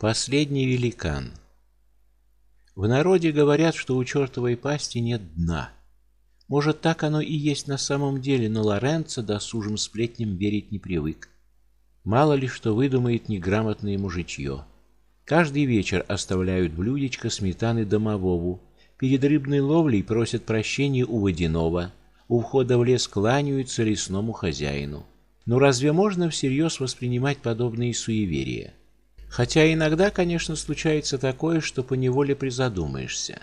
Последний великан. В народе говорят, что у чертовой пасти нет дна. Может, так оно и есть на самом деле, но Лоренцо досужим сплетням верить не привык. Мало ли что выдумает неграмотное мужичье. Каждый вечер оставляют блюдечко сметаны домовому. Перед рыбной ловлей просят прощения у водяного. У входа в лес кланяются лесному хозяину. Но разве можно всерьез воспринимать подобные суеверия? Хотя иногда, конечно, случается такое, что по неволе призадумаешься.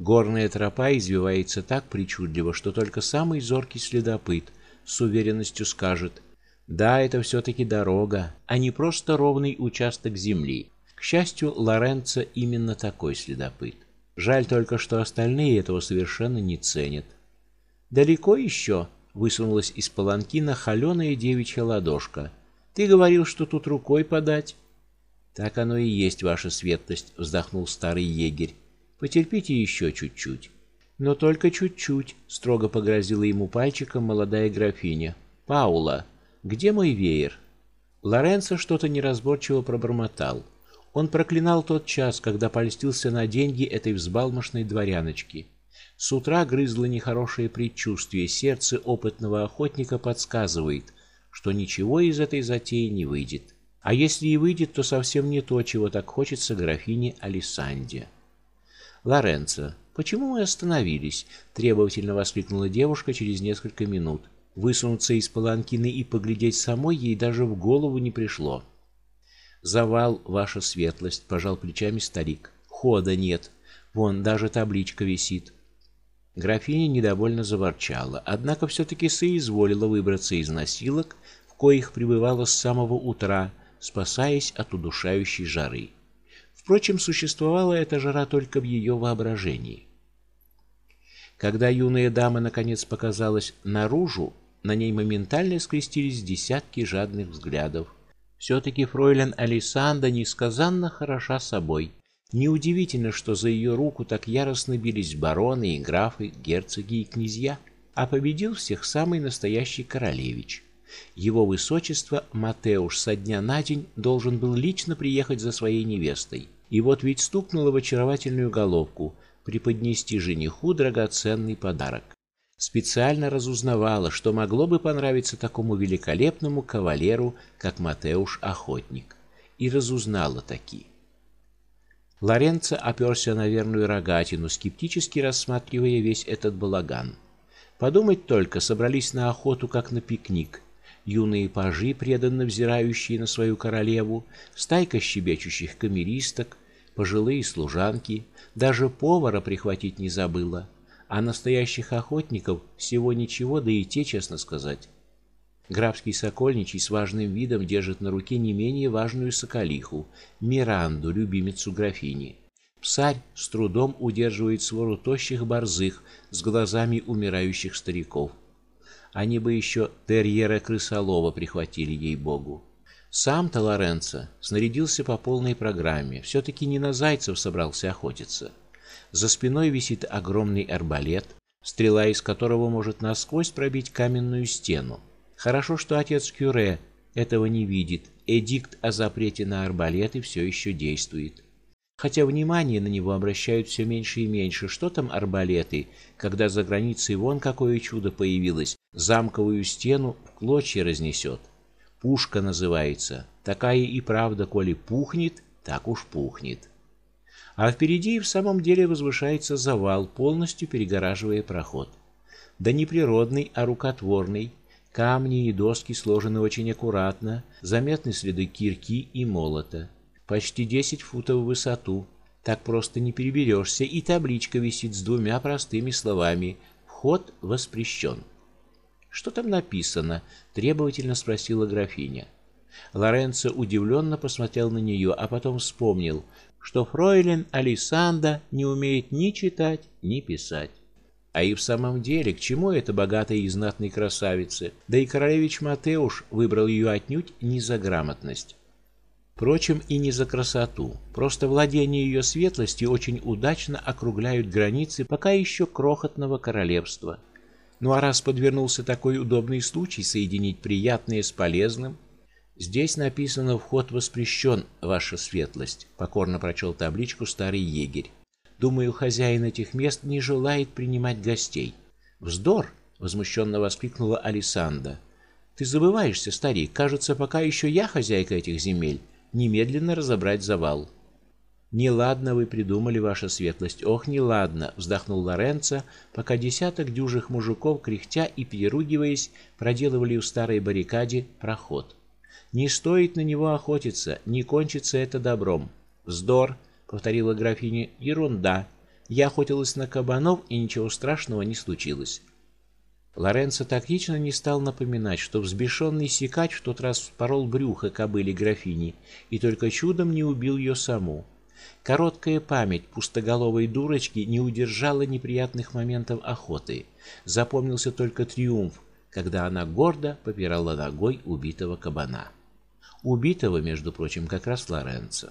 Горная тропа извивается так причудливо, что только самый зоркий следопыт с уверенностью скажет: "Да, это все таки дорога, а не просто ровный участок земли". К счастью, Лоренцо именно такой следопыт. Жаль только, что остальные этого совершенно не ценят. Далеко еще?» — высунулась из паланкина холеная девичья ладошка. Ты говорил, что тут рукой подать. Так оно и есть, ваша светлость, вздохнул старый егерь. Потерпите еще чуть-чуть. Но только чуть-чуть, строго погрозила ему пальчиком молодая графиня. Паула, где мой веер? Лоренцо что-то неразборчиво пробормотал. Он проклинал тот час, когда польстился на деньги этой взбалмошной дворяночки. С утра грызло нехорошее предчувствие, сердце опытного охотника подсказывает, что ничего из этой затеи не выйдет. А если и выйдет, то совсем не то, чего так хочется графине Алисанде. Лоренцо, почему мы остановились? требовательно воскликнула девушка через несколько минут. Высунуться из паланкины и поглядеть самой ей даже в голову не пришло. Завал, ваша светлость, пожал плечами старик. Хода нет. Вон даже табличка висит. Графиня недовольно заворчала, однако все таки соизволила выбраться из носилок, в коих пребывала с самого утра, спасаясь от удушающей жары. Впрочем, существовала эта жара только в ее воображении. Когда юная дама наконец показалась наружу, на ней моментально скрестились десятки жадных взглядов. все таки фройлен Алисанда несказанно хороша собой. Неудивительно, что за ее руку так яростно бились бароны и графы, герцоги и князья, а победил всех самый настоящий королевич. Его высочество Матеуш со дня на день должен был лично приехать за своей невестой. И вот ведь стукнуло в очаровательную головку преподнести жениху драгоценный подарок. Специально разузнавала, что могло бы понравиться такому великолепному кавалеру, как Матеуш охотник, и разузнала таки. Лоренцо оперся на верную рогатину, скептически рассматривая весь этот балаган. Подумать только, собрались на охоту как на пикник юные пажи, преданно взирающие на свою королеву, стайка щебечущих камеристок, пожилые служанки, даже повара прихватить не забыла, а настоящих охотников всего ничего, да и те, честно сказать. Графский сокольничий с важным видом держит на руке не менее важную соколиху Миранду, любимицу графини. Псарь с трудом удерживает свору тощих борзых с глазами умирающих стариков. Они бы еще терьера крысолова прихватили ей-богу. Сам-то Лоренцо снарядился по полной программе. все таки не на зайцев собрался охотиться. За спиной висит огромный арбалет, стрела из которого может насквозь пробить каменную стену. Хорошо, что отец Кюре этого не видит. Эдикт о запрете на арбалеты все еще действует. Хотя внимание на него обращают все меньше и меньше. Что там арбалеты, когда за границей вон какое чудо появилось, замковую стену в клочья разнесет. Пушка называется. Такая и правда, коли пухнет, так уж пухнет. А впереди и в самом деле возвышается завал, полностью перегораживая проход. Да не природный, а рукотворный. Камни и доски сложены очень аккуратно, заметны следы кирки и молота почти 10 футов в высоту. Так просто не переберешься, и табличка висит с двумя простыми словами: вход воспрещен. Что там написано? требовательно спросила графиня. Лоренцо удивленно посмотрел на нее, а потом вспомнил, что фройлен Алисанда не умеет ни читать, ни писать. А и в самом деле, к чему эта богатая и знатной красавице? Да и королевич Матеуш выбрал ее отнюдь не за грамотность. Впрочем, и не за красоту. Просто владения ее светлости очень удачно округляют границы пока еще крохотного королевства. Ну а раз подвернулся такой удобный случай соединить приятное с полезным, Здесь написано вход воспрещен, ваша светлость, покорно прочел табличку старый егерь. Думаю, хозяин этих мест не желает принимать гостей. Вздор, возмущенно воскликнула Алисанда. Ты забываешься, старик. Кажется, пока еще я хозяйка этих земель. Немедленно разобрать завал. Неладно вы придумали, ваша светлость. Ох, неладно, вздохнул Лоренцо, пока десяток дюжих мужиков, кряхтя и переругиваясь, проделывали у старой баррикаде проход. Не стоит на него охотиться, не кончится это добром. Вздор, повторила графиня. Ерунда. Я охотилась на кабанов, и ничего страшного не случилось. Лоренцо тактично не стал напоминать, что взбешенный сикач в тот раз вспорол брюхо кобыли графини и только чудом не убил ее саму. Короткая память пустоголовой дурочки не удержала неприятных моментов охоты. Запомнился только триумф, когда она гордо попирала ногой убитого кабана. Убитого, между прочим, как раз Лоренцо.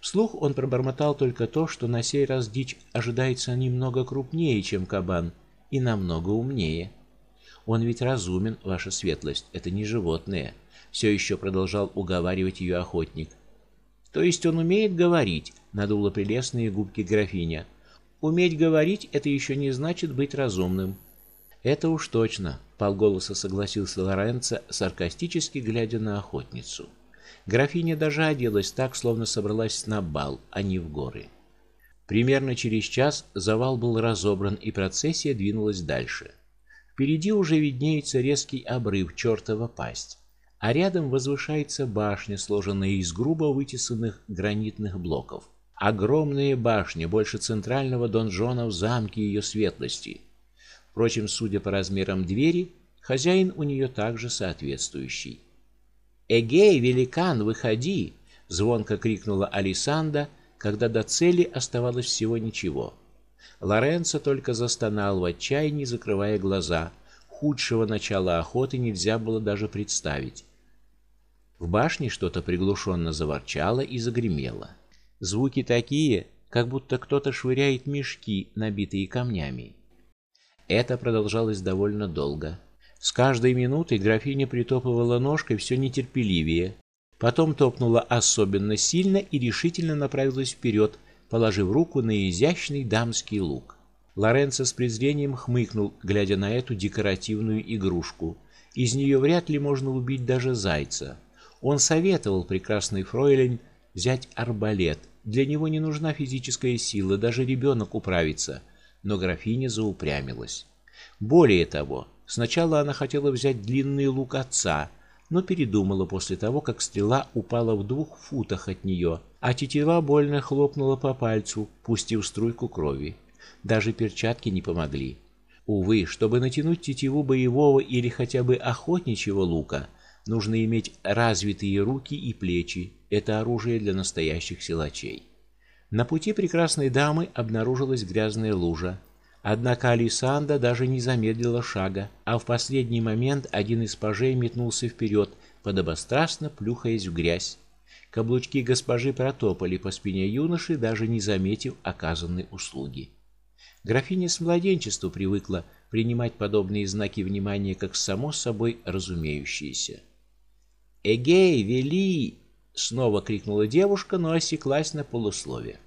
Вслух он пробормотал только то, что на сей раз дичь ожидается немного крупнее, чем кабан, и намного умнее. Он ведь разумен, ваша светлость, это не животное, все еще продолжал уговаривать ее охотник. То есть он умеет говорить, надула прелестные губки графиня. Уметь говорить это еще не значит быть разумным. Это уж точно, полголоса согласился Лоренцо, саркастически глядя на охотницу. Графиня даже оделась так, словно собралась на бал, а не в горы. Примерно через час завал был разобран, и процессия двинулась дальше. Впереди уже виднеется резкий обрыв чертова пасть, а рядом возвышается башня, сложенная из грубо вытесанных гранитных блоков. Огромная башня, больше центрального донжона в замке ее светлости. Впрочем, судя по размерам двери, хозяин у нее также соответствующий. "Эгей, великан, выходи!" звонко крикнула Алисанда, когда до цели оставалось всего ничего. Лоренцо только застонал в отчаянии, закрывая глаза. Худшего начала охоты нельзя было даже представить. В башне что-то приглушенно заворчало и загремело. Звуки такие, как будто кто-то швыряет мешки, набитые камнями. Это продолжалось довольно долго. С каждой минутой графиня притопывала ножкой все нетерпеливее, Потом топнула особенно сильно и решительно направилась вперед, положив руку на изящный дамский лук. Лоренцо с презрением хмыкнул, глядя на эту декоративную игрушку. Из нее вряд ли можно убить даже зайца. Он советовал прекрасной фройлен взять арбалет. Для него не нужна физическая сила, даже ребенок управится. Но графиня заупрямилась. Более того, сначала она хотела взять длинный лук отца, но передумала после того, как стрела упала в двух футах от нее, а тетива больно хлопнула по пальцу, пустив струйку крови. Даже перчатки не помогли. Увы, чтобы натянуть тетиву боевого или хотя бы охотничьего лука, нужно иметь развитые руки и плечи. Это оружие для настоящих силачей. На пути прекрасной дамы обнаружилась грязная лужа, Однако Алисанда даже не замедлила шага, а в последний момент один из пажей метнулся вперед, подобострастно плюхаясь в грязь. Каблучки госпожи протопали по спине юноши, даже не заметив оказанной услуги. Графиня с младенчества привыкла принимать подобные знаки внимания как само собой разумеющиеся. "Эгей, вели!" снова крикнула девушка, но осеклась на полуслове.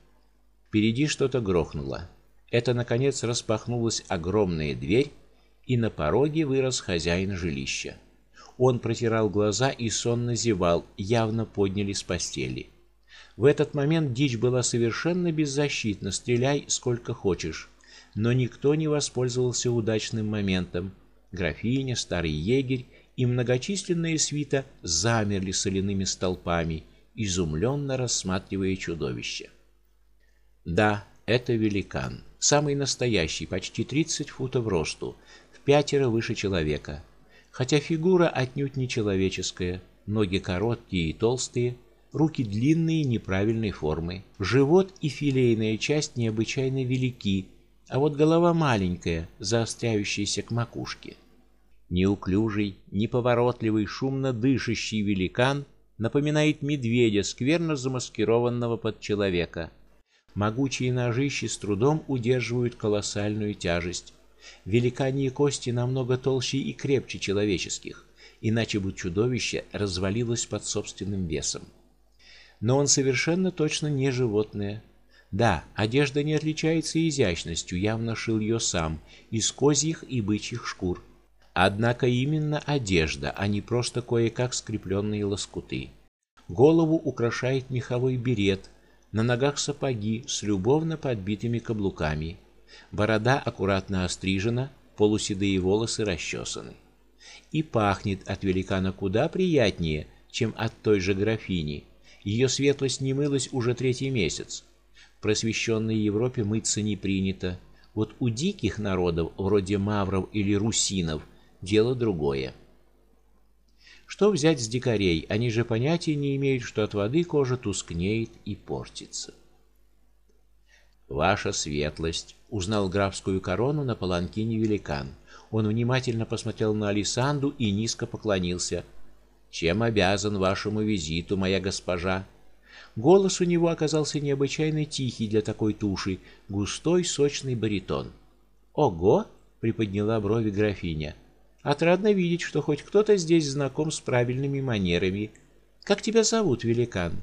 Впереди что-то грохнуло. Это наконец распахнулась огромная дверь, и на пороге вырос хозяин жилища. Он протирал глаза и сонно зевал, явно подняли с постели. В этот момент дичь была совершенно беззащитна, стреляй сколько хочешь. Но никто не воспользовался удачным моментом. Графиня, старый егерь и многочисленная свита замерли соляными столпами, изумленно рассматривая чудовище. Да, это великан самый настоящий, почти 30 футов росту, в пятеро выше человека. Хотя фигура отнюдь не человеческая, ноги короткие и толстые, руки длинные неправильной формы, живот и филейная часть необычайно велики, а вот голова маленькая, заостряющаяся к макушке. Неуклюжий, неповоротливый, шумно дышащий великан напоминает медведя, скверно замаскированного под человека. Могучие ножищи с трудом удерживают колоссальную тяжесть. Великаньи кости намного толще и крепче человеческих. иначе бы чудовище развалилось под собственным весом. Но он совершенно точно не животное. Да, одежда не отличается изящностью, явно шил ее сам из козьих и бычьих шкур. Однако именно одежда, а не просто кое-как скрепленные лоскуты. Голову украшает меховой берет, на ногах сапоги с любовно подбитыми каблуками. Борода аккуратно острижена, полуседые волосы расчесаны. И пахнет от великана куда приятнее, чем от той же графини. Ее светлость не мылась уже третий месяц. В просвещенной Европе мыться не принято. Вот у диких народов, вроде мавров или русинов, дело другое. Что взять с дикарей? Они же понятия не имеют, что от воды кожа тускнеет и портится. Ваша светлость, узнал графскую корону на паланкине великан. Он внимательно посмотрел на Алисанду и низко поклонился. Чем обязан вашему визиту, моя госпожа? Голос у него оказался необычайно тихий для такой туши, густой, сочный баритон. Ого, приподняла брови графиня. Отрадно видеть, что хоть кто-то здесь знаком с правильными манерами. Как тебя зовут, великан?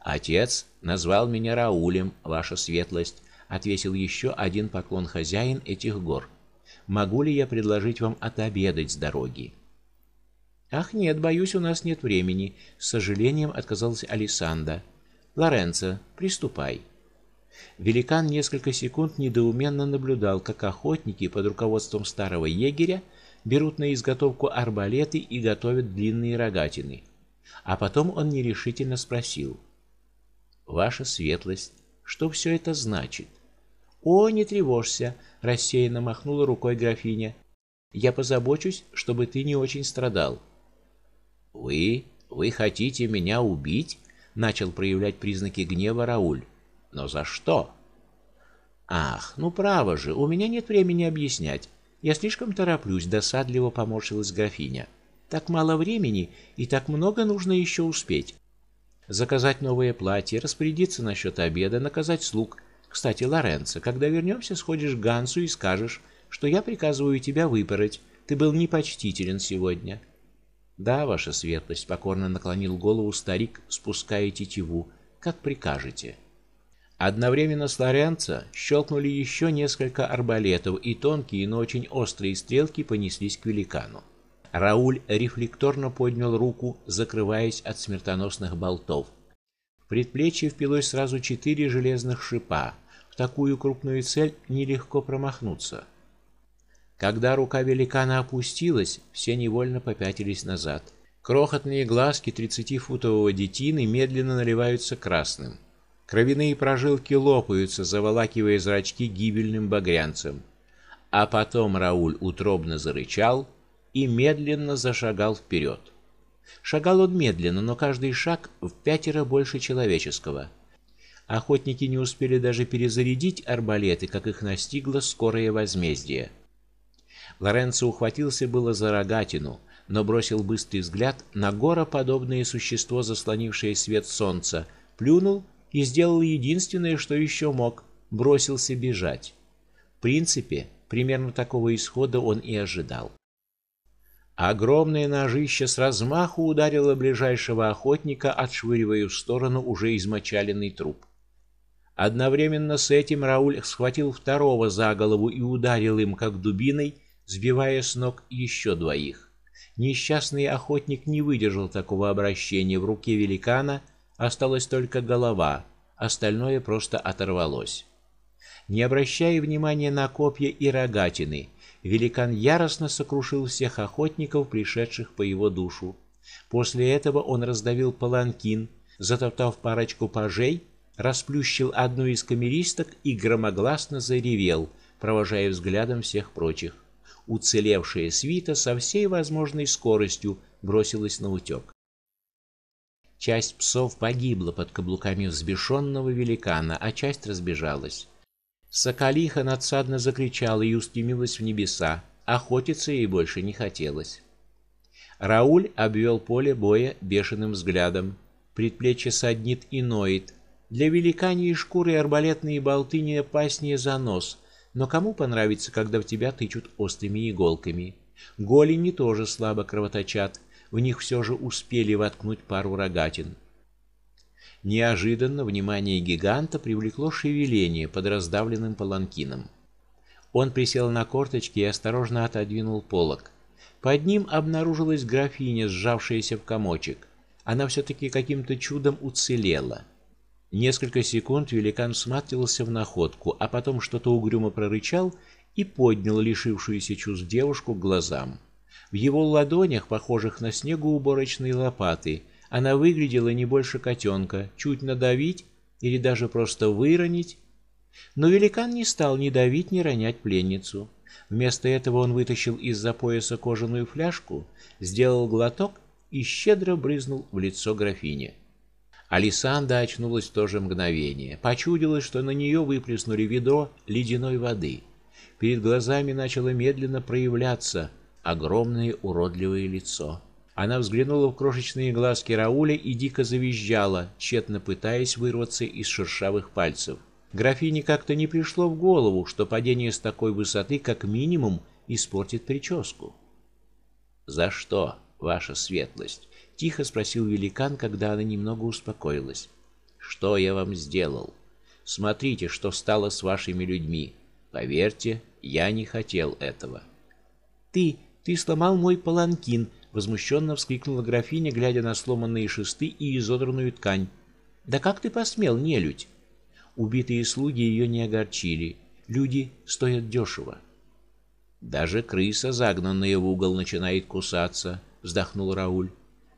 Отец назвал меня Раулем, ваша светлость, отвесил еще один поклон хозяин этих гор. Могу ли я предложить вам отобедать с дороги? Ах, нет, боюсь, у нас нет времени, с сожалением отказалась Алисанда. Лоренцо, приступай. Великан несколько секунд недоуменно наблюдал, как охотники под руководством старого егеря берут на изготовку арбалеты и готовят длинные рогатины. А потом он нерешительно спросил: "Ваша светлость, что все это значит?" "О, не тревожься", рассеянно махнула рукой графиня. "Я позабочусь, чтобы ты не очень страдал". "Вы, вы хотите меня убить?" начал проявлять признаки гнева Рауль. "Но за что?" Ах, ну право же, у меня нет времени объяснять. Я слишком тороплюсь, досадливо поморщилась графиня. Так мало времени и так много нужно еще успеть. Заказать новое платье, распорядиться насчет обеда, наказать слуг. Кстати, Лоренцо, когда вернемся, сходишь к Гансу и скажешь, что я приказываю тебя выпороть. Ты был непочтителен сегодня. Да, ваша светлость, покорно наклонил голову старик, спуская тетиву. Как прикажете. Одновременно с Лоренцо щелкнули еще несколько арбалетов, и тонкие, но очень острые стрелки понеслись к великану. Рауль рефлекторно поднял руку, закрываясь от смертоносных болтов. В предплечье впилось сразу четыре железных шипа. В такую крупную цель нелегко промахнуться. Когда рука великана опустилась, все невольно попятились назад. Крохотные глазки тридцатифутового детины медленно наливаются красным. Кровяные прожилки лопаются, заволакивая зрачки гибельным багрянцем. А потом Рауль утробно зарычал и медленно зашагал вперед. Шагал он медленно, но каждый шаг в пятеро больше человеческого. Охотники не успели даже перезарядить арбалеты, как их настигло скорое возмездие. Лоренцо ухватился было за рогатину, но бросил быстрый взгляд на гороподобное существо, заслонившее свет солнца, плюнул и сделал единственное, что еще мог бросился бежать. В принципе, примерно такого исхода он и ожидал. Огромное ножище с размаху ударило ближайшего охотника, отшвыривая в сторону уже измочаленный труп. Одновременно с этим Рауль схватил второго за голову и ударил им как дубиной, сбивая с ног еще двоих. Несчастный охотник не выдержал такого обращения в руке великана Осталась только голова, остальное просто оторвалось. Не обращая внимания на копья и рогатины, великан яростно сокрушил всех охотников, пришедших по его душу. После этого он раздавил паланкин, затоптав парочку пажей, расплющил одну из камеристок и громогласно заревел, провожая взглядом всех прочих. Уцелевшая свита со всей возможной скоростью бросилась на утек. Часть псов погибла под каблуками взбешенного великана, а часть разбежалась. Соколиха надсадно закричала и устремилась в небеса. Охотиться ей больше не хотелось. Рауль обвел поле боя бешеным взглядом. Предплечье саднит и ноет. Для великаньей шкуры арбалетные болты не опаснее за нос. Но кому понравится, когда в тебя тычут острыми иголками? Голени тоже слабо кровоточат, в них все же успели воткнуть пару рогатин. Неожиданно внимание гиганта привлекло шевеление под раздавленным паланкином. Он присел на корточки и осторожно отодвинул полог. Под ним обнаружилась графиня, сжавшаяся в комочек. Она все таки каким-то чудом уцелела. Несколько секунд великан всматривался в находку, а потом что-то угрюмо прорычал и поднял лишившуюся чувств девушку к глазам. В его ладонях, похожих на снегоуборочные лопаты, она выглядела не больше котенка. Чуть надавить или даже просто выронить. Но великан не стал ни давить, ни ронять пленницу. Вместо этого он вытащил из-за пояса кожаную фляжку, сделал глоток и щедро брызнул в лицо графине. Алисанда очнулась в то же мгновение. Почудилось, что на нее выплеснули ведро ледяной воды. Перед глазами начало медленно проявляться огромное уродливое лицо. Она взглянула в крошечные глазки Рауля и дико завизжала, тщетно пытаясь вырваться из шершавых пальцев. Графине как-то не пришло в голову, что падение с такой высоты как минимум испортит прическу. "За что, ваша светлость?" тихо спросил великан, когда она немного успокоилась. "Что я вам сделал? Смотрите, что стало с вашими людьми. Поверьте, я не хотел этого". "Ты, ты сломал мой паланкин", возмущенно вскрикнула графиня, глядя на сломанные шесты и изодранную ткань. "Да как ты посмел, нелюдь?" Убитые слуги ее не огорчили. Люди стоят дешево. Даже крыса, загнанная в угол, начинает кусаться, вздохнул Рауль.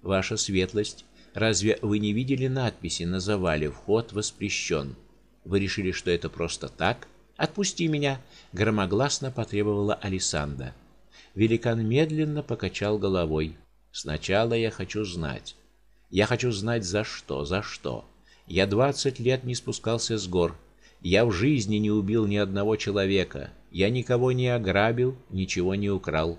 Ваша светлость, разве вы не видели надписи на завале вход воспрещен? Вы решили, что это просто так? Отпусти меня, громогласно потребовала Алисанда. Великан медленно покачал головой. Сначала я хочу знать. Я хочу знать за что, за что. Я двадцать лет не спускался с гор. Я в жизни не убил ни одного человека. Я никого не ограбил, ничего не украл.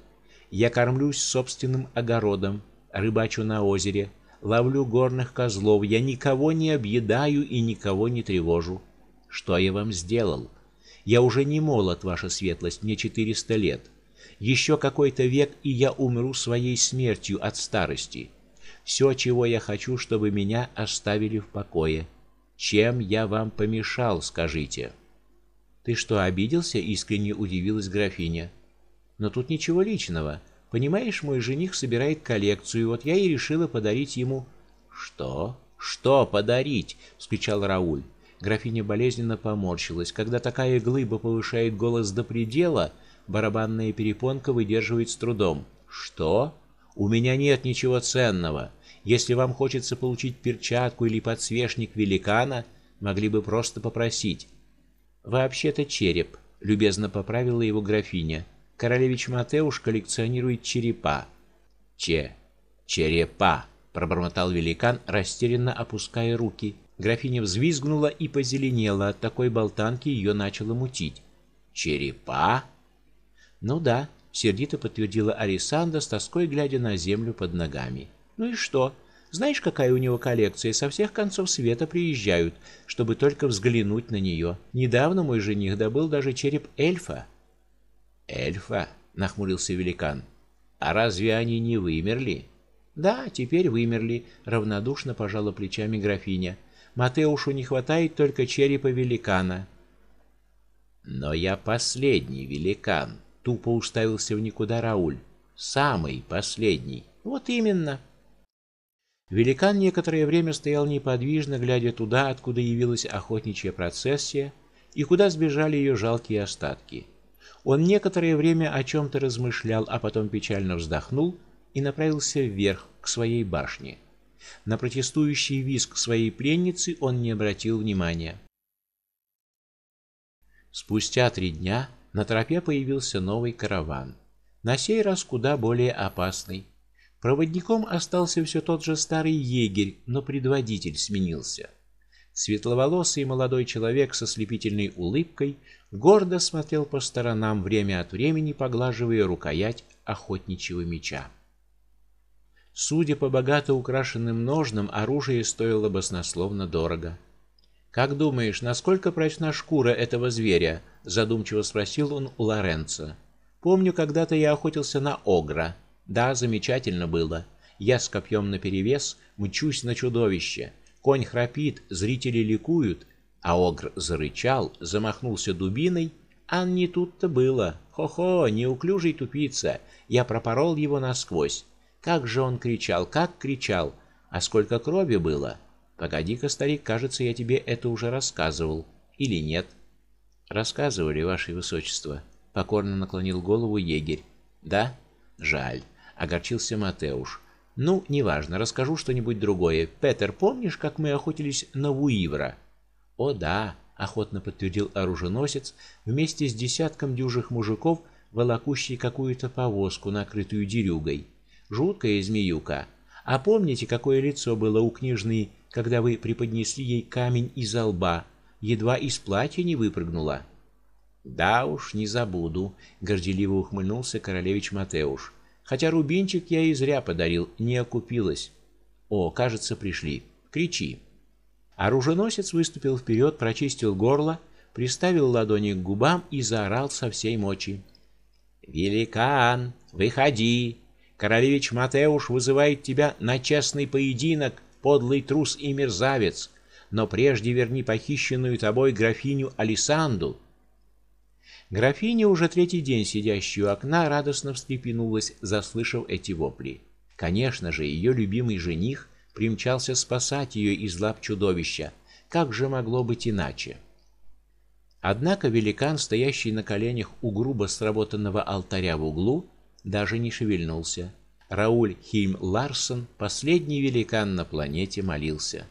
Я кормлюсь собственным огородом, рыбачу на озере, ловлю горных козлов. Я никого не объедаю и никого не тревожу. Что я вам сделал? Я уже не молод, ваша светлость, мне четыреста лет. Еще какой-то век, и я умру своей смертью от старости. Все, чего я хочу, чтобы меня оставили в покое. Чем я вам помешал, скажите? Ты что, обиделся? искренне удивилась графиня. Но тут ничего личного. Понимаешь, мой жених собирает коллекцию, вот я и решила подарить ему Что? Что подарить? вскричал Рауль. Графиня болезненно поморщилась. Когда такая глыба повышает голос до предела, барабанная перепонка выдерживает с трудом. Что? У меня нет ничего ценного. Если вам хочется получить перчатку или подсвечник великана, могли бы просто попросить. Вообще-то череп, любезно поправила его графиня. Королевич Матеуш коллекционирует черепа. Че, черепа, пробормотал великан, растерянно опуская руки. Графиня взвизгнула и позеленела, от такой болтанки ее начало мутить. Черепа? Ну да, сердито подтвердила Алисанда с тоской глядя на землю под ногами. Ну и что? Знаешь, какая у него коллекция? Со всех концов света приезжают, чтобы только взглянуть на нее. Недавно мой жених добыл даже череп эльфа. Эльфа, нахмурился великан. А разве они не вымерли? Да, теперь вымерли, равнодушно пожала плечами графиня. Матеушу не хватает только черепа великана. Но я последний великан, тупо уставился в никуда Рауль. Самый последний. Вот именно. Великан некоторое время стоял неподвижно, глядя туда, откуда явилась охотничья процессия и куда сбежали ее жалкие остатки. Он некоторое время о чем то размышлял, а потом печально вздохнул и направился вверх к своей башне. На протестующий визг своей пленницы он не обратил внимания. Спустя три дня на тропе появился новый караван, на сей раз куда более опасный. Проводником остался все тот же старый егерь, но предводитель сменился. Светловолосый молодой человек со слепительной улыбкой гордо смотрел по сторонам, время от времени поглаживая рукоять охотничьего меча. Судя по богато украшенным ножнам, оружие стоило баснословно дорого. Как думаешь, насколько прочна шкура этого зверя? задумчиво спросил он у Лоренца. Помню, когда-то я охотился на огра. Да, замечательно было. Я с копьем наперевес мчусь на чудовище. Конь храпит, зрители ликуют, а огр зарычал, замахнулся дубиной, а не тут-то было. Хо-хо, неуклюжий тупица. Я пропорол его насквозь. Как же он кричал, как кричал. А сколько крови было? Погоди-ка, старик, кажется, я тебе это уже рассказывал. Или нет? Рассказывали, ваше высочество. Покорно наклонил голову егерь. Да? Жаль. Огорчился Матеуш. Ну, неважно, расскажу что-нибудь другое. Петер, помнишь, как мы охотились на Вуивра? О, да, охотно подтвердил оруженосец, вместе с десятком дюжих мужиков, волокущий какую-то повозку, накрытую дерюгой. Жуткая змеюка. А помните, какое лицо было у княжны когда вы преподнесли ей камень из лба, едва из платья не выпрыгнула. Да уж, не забуду, горделиво ухмыльнулся королевич Матеуш. Хотя рубинчик я и зря подарил, не окупилось. О, кажется, пришли. Кричи. Оруженосец выступил вперед, прочистил горло, приставил ладони к губам и заорал со всей мочи: "Великан, выходи! Королевич Матеуш вызывает тебя на честный поединок подлый трус и мерзавец, но прежде верни похищенную тобой графиню Алисанду. Графиня, уже третий день сидящая у окна, радостно встрепенулась, заслышав эти вопли. Конечно же, ее любимый жених примчался спасать ее из лап чудовища. Как же могло быть иначе? Однако великан, стоящий на коленях у грубо сработанного алтаря в углу, даже не шевельнулся. Рауль Хильм Ларсон, последний великан на планете, молился.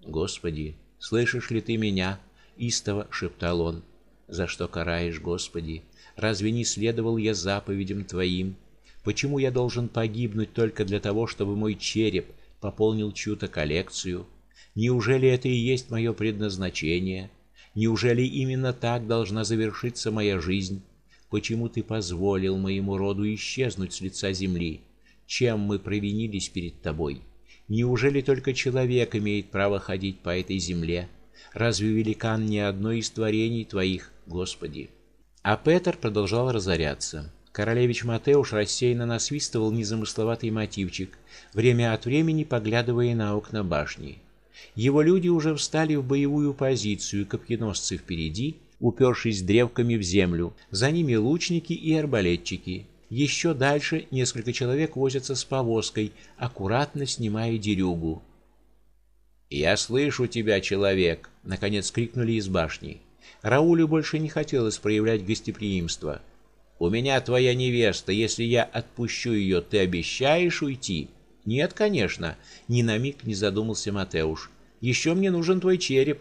Господи, слышишь ли ты меня? истово шептал он. За что караешь, Господи? Разве не следовал я заповедям твоим? Почему я должен погибнуть только для того, чтобы мой череп пополнил чью-то коллекцию? Неужели это и есть мое предназначение? Неужели именно так должна завершиться моя жизнь? Почему ты позволил моему роду исчезнуть с лица земли? Чем мы провинились перед тобой? Неужели только человек имеет право ходить по этой земле? Разве великан не одно из творений твоих, Господи? А Петр продолжал разоряться. Королевич Матеуш рассеянно насвистывал незамысловатый мотивчик, время от времени поглядывая на окна башни. Его люди уже встали в боевую позицию, копьеносцы впереди, упершись древками в землю, за ними лучники и арбалетчики. Еще дальше несколько человек возятся с повозкой, аккуратно снимая дерюгу. "Я слышу тебя, человек", наконец крикнули из башни. Раулю больше не хотелось проявлять гостеприимство. "У меня твоя невеста, если я отпущу ее, ты обещаешь уйти?" "Нет, конечно", ни на миг не задумался Матеуш. «Еще мне нужен твой череп.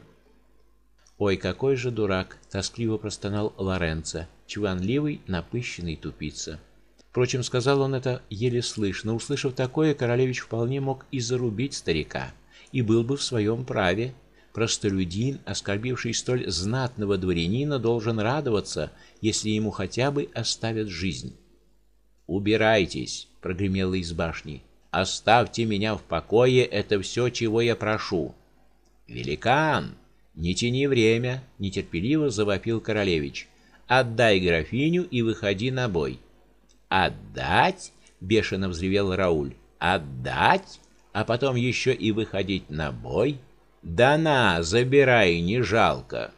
Ой, какой же дурак, тоскливо простонал Лоренцо, чванливый, напыщенный тупица. Впрочем, сказал он это еле слышно. Услышав такое, королевич вполне мог и зарубить старика, и был бы в своем праве. Простолюдин, оскорбивший столь знатного дворянина, должен радоваться, если ему хотя бы оставят жизнь. Убирайтесь, прогремело из башни. Оставьте меня в покое, это все, чего я прошу. Великан, не тяни время, нетерпеливо завопил королевич. Отдай графиню и выходи на бой. Отдать? бешено взревел Рауль. Отдать? А потом еще и выходить на бой? Да на, забирай, не жалко.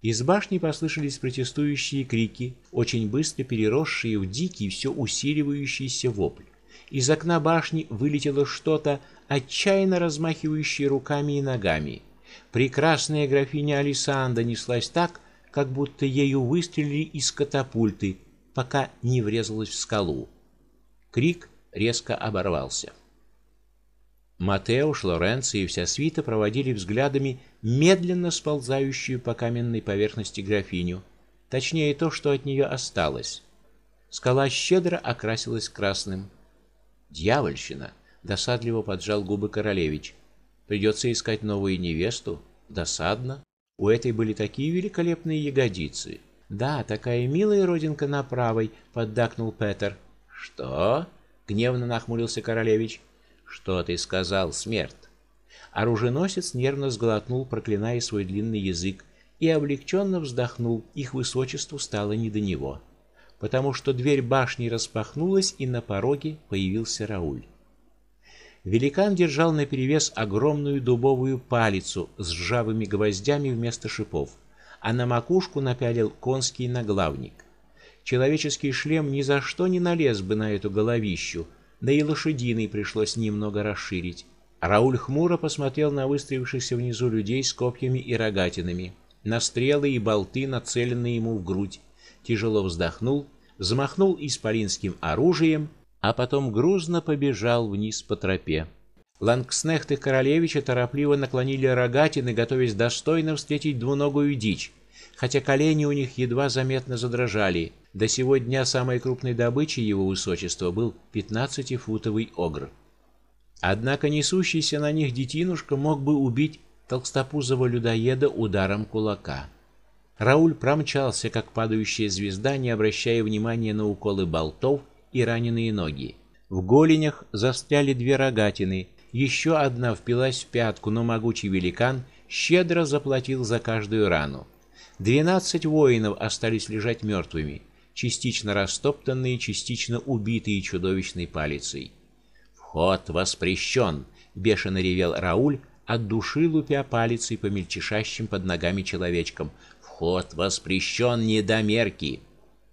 Из башни послышались протестующие крики, очень быстро переросшие в дикий, все усиливающийся вопль. Из окна башни вылетело что-то, отчаянно размахивающее руками и ногами. Прекрасная графиня Алисанда неслась так, как будто ею выстрелили из катапульты, пока не врезалась в скалу. Крик резко оборвался. Матеуш, Лоренцо и вся свита проводили взглядами медленно сползающую по каменной поверхности графиню, точнее то, что от нее осталось. Скала щедро окрасилась красным. Дьявольщина, досадливо поджал губы королевич. Придется искать новую невесту. Досадно. У этой были такие великолепные ягодицы. Да, такая милая родинка на правой, поддакнул Петер. Что? гневно нахмурился королевич. Что ты сказал, смерть? Оруженосец нервно сглотнул, проклиная свой длинный язык, и облегченно вздохнул. Их высочеству стало не до него. потому что дверь башни распахнулась, и на пороге появился Рауль. Великан держал наперевес огромную дубовую палицу с ржавыми гвоздями вместо шипов, а на макушку напялил конский наглавник. Человеческий шлем ни за что не налез бы на эту головищу, да и лошадиный пришлось немного расширить. Рауль хмуро посмотрел на выстроившихся внизу людей с копьями и рогатинами, на стрелы и болты, нацеленные ему в грудь, тяжело вздохнул, взмахнул исполинским оружием, а потом грузно побежал вниз по тропе. Лангснехты королевича торопливо наклонили рогатины, готовясь достойно встретить двуногую дичь, хотя колени у них едва заметно задрожали. До сего дня самой крупной добычей его высочества был пятнадцатифутовый огр. Однако несущийся на них детинушка мог бы убить толстопузого людоеда ударом кулака. Рауль промчался, как падающая звезда, не обращая внимания на уколы болтов и раненые ноги. В голенях застряли две рогатины, еще одна впилась в пятку, но могучий великан щедро заплатил за каждую рану. Двенадцать воинов остались лежать мертвыми, частично растоптанные, частично убитые чудовищной палицей. Вход воспрещен, бешено ревел Рауль, от души лупя палицей по мельчешащим под ногами человечкам. Вход воспрещен, недомерки.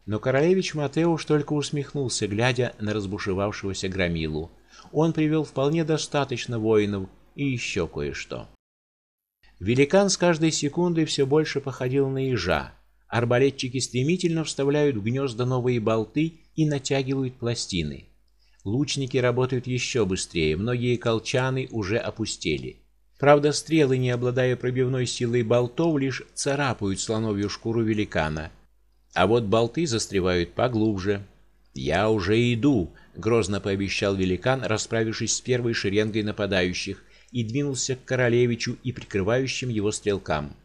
Но королевич Матеуш только усмехнулся, глядя на разбушевавшегося громилу. Он привел вполне достаточно воинов и еще кое-что. Великан с каждой секундой все больше походил на ежа. Арбалетчики стремительно вставляют в гнезда новые болты и натягивают пластины. Лучники работают еще быстрее, многие колчаны уже опустели. Правда, стрелы, не обладая пробивной силой болтов, лишь царапают слоновью шкуру великана. А вот болты застревают поглубже. Я уже иду, грозно пообещал великан, расправившись с первой шеренгой нападающих, и двинулся к королевичу и прикрывающим его стрелкам.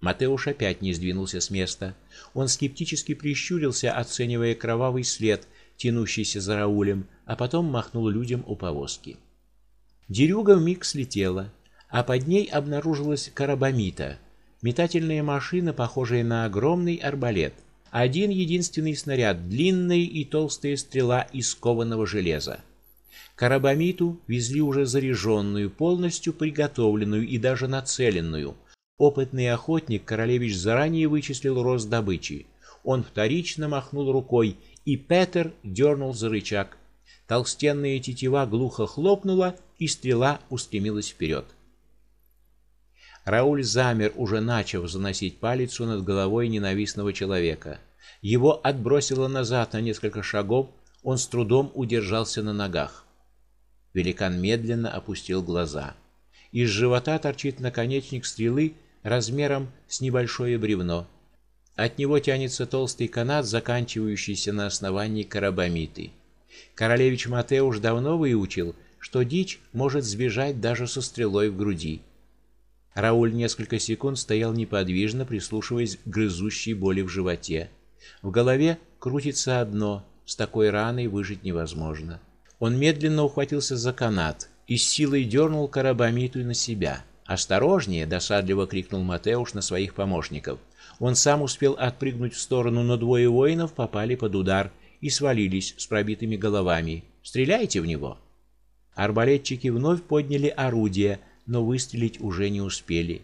Матеуш опять не сдвинулся с места. Он скептически прищурился, оценивая кровавый след, тянущийся за Раулем, а потом махнул людям у повозки. Дерюга вмиг слетела а под ней обнаружилась карабамита, метательная машина, похожая на огромный арбалет. Один единственный снаряд, длинная и толстая стрела из кованого железа. Карабамиту везли уже заряженную, полностью приготовленную и даже нацеленную. Опытный охотник королевич заранее вычислил рост добычи. Он вторично махнул рукой, и Петер дернул за рычаг. Толстенная тетива глухо хлопнула, и стрела устремилась вперед. Рауль замер, уже начав заносить палицу над головой ненавистного человека. Его отбросило назад на несколько шагов, он с трудом удержался на ногах. Великан медленно опустил глаза. Из живота торчит наконечник стрелы размером с небольшое бревно. От него тянется толстый канат, заканчивающийся на основании карабамиты. Королевич Матеуш давно выучил, что дичь может сбежать даже со стрелой в груди. Рауль несколько секунд стоял неподвижно, прислушиваясь к грызущей боли в животе. В голове крутится одно: с такой раной выжить невозможно. Он медленно ухватился за канат и с силой дернул карабамиту на себя. "Осторожнее!" досадливо крикнул Матеуш на своих помощников. Он сам успел отпрыгнуть в сторону, но двое воинов попали под удар и свалились с пробитыми головами. "Стреляйте в него!" Арбалетчики вновь подняли орудия, но выстрелить уже не успели.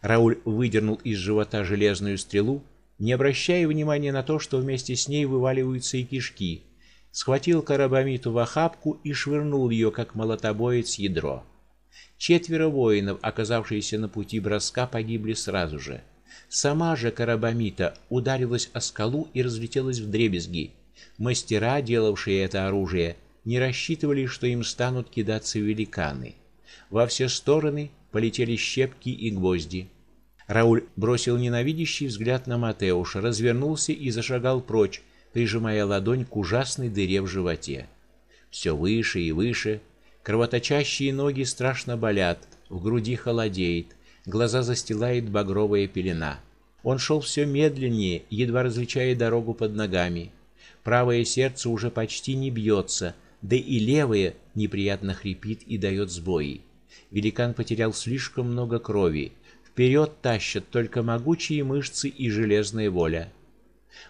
Рауль выдернул из живота железную стрелу, не обращая внимания на то, что вместе с ней вываливаются и кишки. Схватил карабамиту в охапку и швырнул ее, как молотобоец ядро. Четверо воинов, оказавшиеся на пути броска, погибли сразу же. Сама же карабамита ударилась о скалу и разлетелась вдребезги. Мастера, делавшие это оружие, не рассчитывали, что им станут кидаться великаны. Во все стороны полетели щепки и гвозди. Рауль бросил ненавидящий взгляд на Матеуша, развернулся и зашагал прочь, прижимая ладонь к ужасной дыре в животе. Все выше и выше, кровоточащие ноги страшно болят, в груди холодеет, глаза застилает багровая пелена. Он шел все медленнее, едва различая дорогу под ногами. Правое сердце уже почти не бьется, да и левое неприятно хрипит и дает сбои. Великан потерял слишком много крови. Вперед тащат только могучие мышцы и железная воля.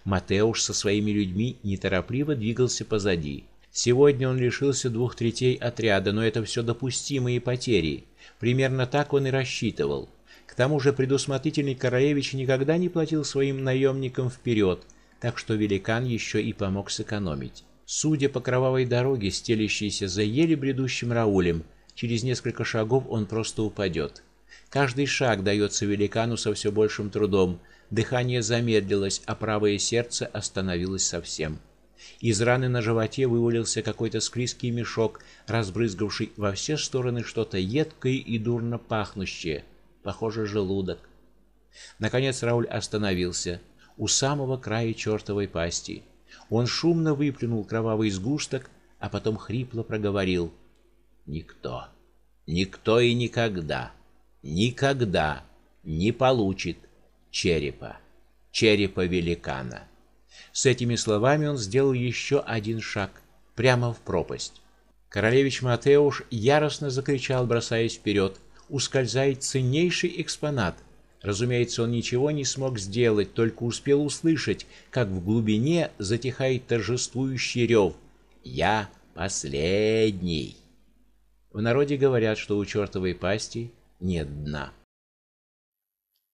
Матеуш со своими людьми неторопливо двигался позади. Сегодня он лишился двух третей отряда, но это все допустимые потери. Примерно так он и рассчитывал. К тому же предусмотрительный королевич никогда не платил своим наемникам вперед, так что великан еще и помог сэкономить. Судя по кровавой дороге, стелящейся за еле бредущим Раулем, через несколько шагов он просто упадет. Каждый шаг дается великану со все большим трудом. Дыхание замедлилось, а правое сердце остановилось совсем. Из раны на животе вывалился какой-то склизкий мешок, разбрызгавший во все стороны что-то едкое и дурно пахнущее, похоже, желудок. Наконец Рауль остановился у самого края чертовой пасти. Он шумно выплюнул кровавый сгусток, а потом хрипло проговорил: "Никто, никто и никогда, никогда не получит черепа, черепа великана". С этими словами он сделал еще один шаг прямо в пропасть. Королевич Матеуш яростно закричал, бросаясь вперед. Ускользает ценнейший экспонат. Разумеется, он ничего не смог сделать, только успел услышать, как в глубине затихает торжествующий рев: "Я последний". В народе говорят, что у чертовой пасти нет дна.